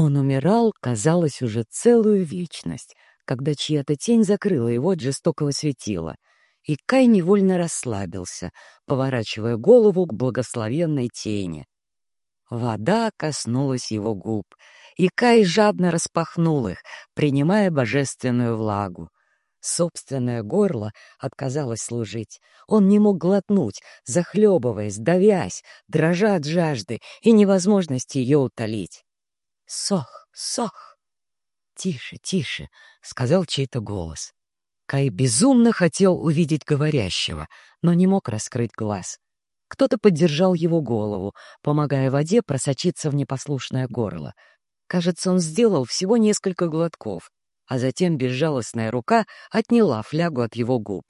Он умирал, казалось, уже целую вечность, когда чья-то тень закрыла его от жестокого светила, и Кай невольно расслабился, поворачивая голову к благословенной тени. Вода коснулась его губ, и Кай жадно распахнул их, принимая божественную влагу. Собственное горло отказалось служить. Он не мог глотнуть, захлебываясь, давясь, дрожа от жажды и невозможности ее утолить. «Сох, сох!» «Тише, тише!» — сказал чей-то голос. Кай безумно хотел увидеть говорящего, но не мог раскрыть глаз. Кто-то поддержал его голову, помогая воде просочиться в непослушное горло. Кажется, он сделал всего несколько глотков, а затем безжалостная рука отняла флягу от его губ.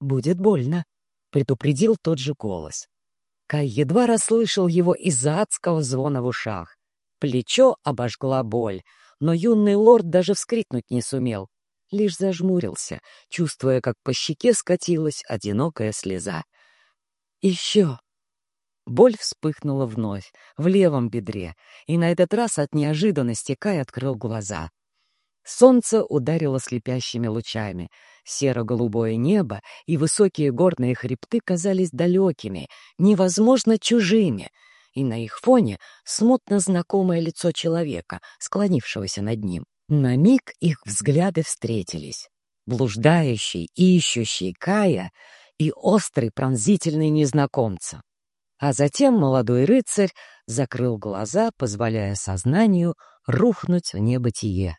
«Будет больно», — предупредил тот же голос. Кай едва расслышал его из-за адского звона в ушах. Плечо обожгла боль, но юный лорд даже вскрикнуть не сумел, лишь зажмурился, чувствуя, как по щеке скатилась одинокая слеза. «Еще!» Боль вспыхнула вновь, в левом бедре, и на этот раз от неожиданности Кай открыл глаза. Солнце ударило слепящими лучами. Серо-голубое небо и высокие горные хребты казались далекими, невозможно чужими, и на их фоне смутно знакомое лицо человека, склонившегося над ним. На миг их взгляды встретились. Блуждающий, ищущий Кая и острый пронзительный незнакомца. А затем молодой рыцарь закрыл глаза, позволяя сознанию рухнуть в небытие.